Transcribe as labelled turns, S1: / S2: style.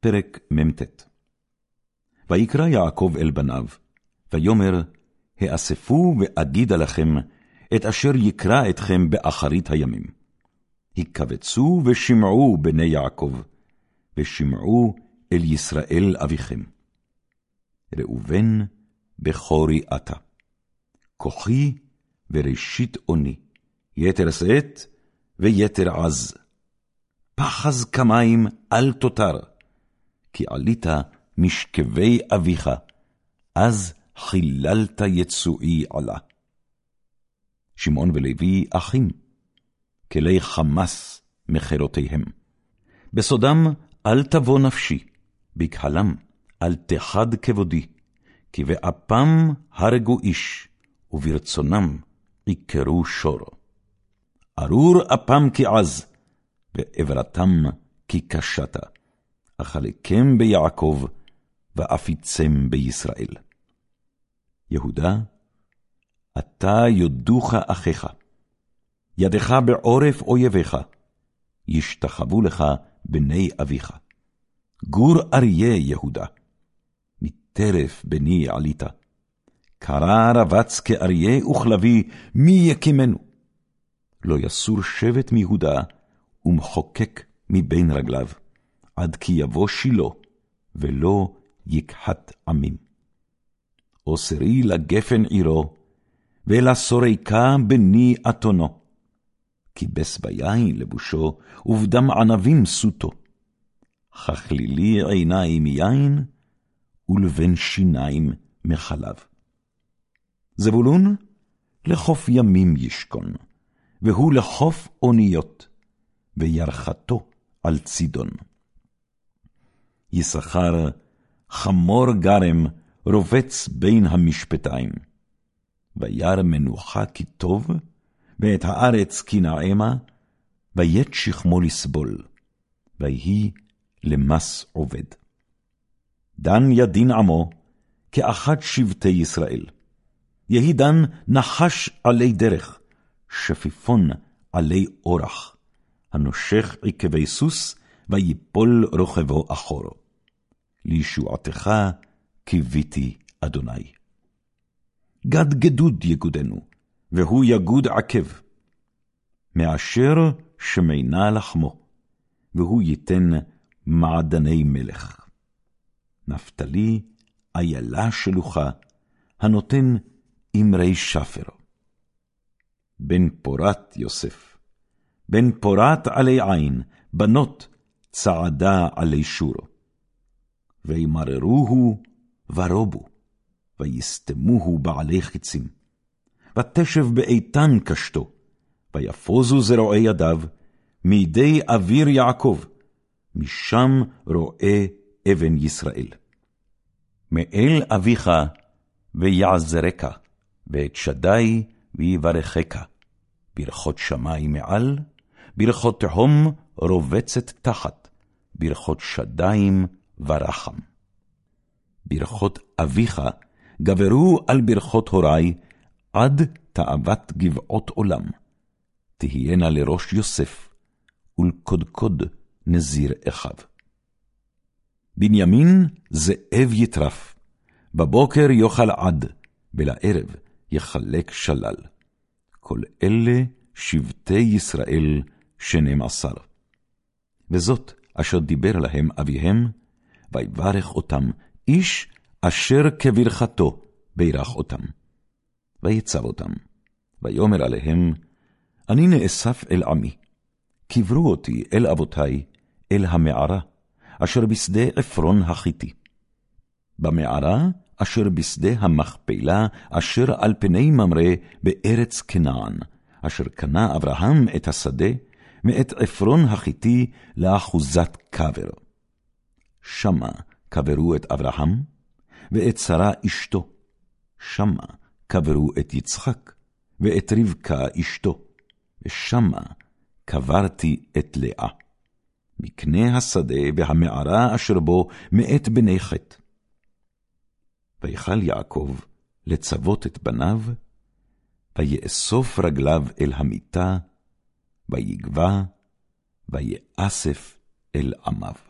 S1: פרק מ"ט ויקרא יעקב אל בניו, ויאמר, האספו ואגידה לכם את אשר יקרא אתכם באחרית הימים. הקבצו ושמעו בני יעקב, ושמעו אל ישראל אביכם. ראובן, בכורי אתה. כוחי וראשית אוני, יתר שאת ויתר עז. פחז כמים אל תותר, כי עלית משכבי אביך, אז חיללת יצואי עלה. שמעון ולוי אחים, כלי חמס מחירותיהם. בסודם אל תבוא נפשי, בקהלם אל תחד כבודי, כי באפם הרגו איש, וברצונם עיקרו שור. ארור אפם כעז, ועברתם כקשת, אכלכם ביעקב, ואפיצם בישראל. יהודה, אתה יודוך אחיך, ידך בעורף אויביך, ישתחוו לך בני אביך. גור אריה יהודה, מטרף בני עלית. קרא רבץ כאריה וכלבי, מי יקימנו? לא יסור שבט מיהודה, ומחוקק מבין רגליו, עד כי יבוא שילה, ולא יכחת עמים. אוסרי לגפן עירו, ולסוריקה בני אתונו. כיבס ביין לבושו, ובדם ענבים סוטו. ככלילי עיניים מיין, ולבן שיניים מחלב. זבולון לחוף ימים ישכון, והוא לחוף אוניות, וירחתו על צידון. יששכר חמור גרם רובץ בין המשפטיים. וירא מנוחה כי טוב, ואת הארץ כי נעמה, וית שכמו לסבול, ויהי למס עובד. דן ידין עמו, כאחת שבטי ישראל. יהי דן נחש עלי דרך, שפיפון עלי אורח, הנושך עקבי סוס, ויפול רוכבו אחורו. לישועתך קיוויתי אדוני. גד גדוד יגודנו, והוא יגוד עקב. מאשר שמינה לחמו, והוא ייתן מעדני מלך. נפתלי איילה שלוחה, הנותן אמרי שפר. בן פורת יוסף, בן פורת עלי עין, בנות צעדה עלי שורו. וימררוהו ורובו, ויסתמוהו בעלי חצים. ותשב באיתן קשתו, ויפוזו זרועי ידיו, מידי אוויר יעקב, משם רואה אבן ישראל. מאל אביך ויעזרך, ואת שדי ויברכך, ברכות שמים מעל, ברכות תהום רובצת תחת, ברכות שדיים ורחם. ברכות אביך גברו על ברכות הורי, עד תאוות גבעות עולם. תהיינה לראש יוסף, ולקודקוד נזיר אחיו. בנימין זאב יטרף, בבוקר יאכל עד, ולערב יחלק שלל. כל אלה שבטי ישראל שנים עשר. וזאת אשר דיבר להם אביהם, ויברך אותם איש אשר כברכתו בירך אותם. ויצב אותם, ויאמר עליהם, אני נאסף אל עמי, קברו אותי אל אבותי, אל המערה, אשר בשדה עפרון החיתי. במערה אשר בשדה המכפלה, אשר על פני ממרא בארץ כנען, אשר קנה אברהם את השדה, מאת עפרון החיתי לאחוזת קבר. שמה קברו את אברהם, ואת שרה אשתו. שמה קברו את יצחק, ואת רבקה אשתו, ושמה קברתי את לאה. מקנה השדה והמערה אשר בו מאת בני חטא. ויכל יעקב לצוות את בניו, ויאסוף רגליו אל המיטה, ויגבע, ויאסף אל עמיו.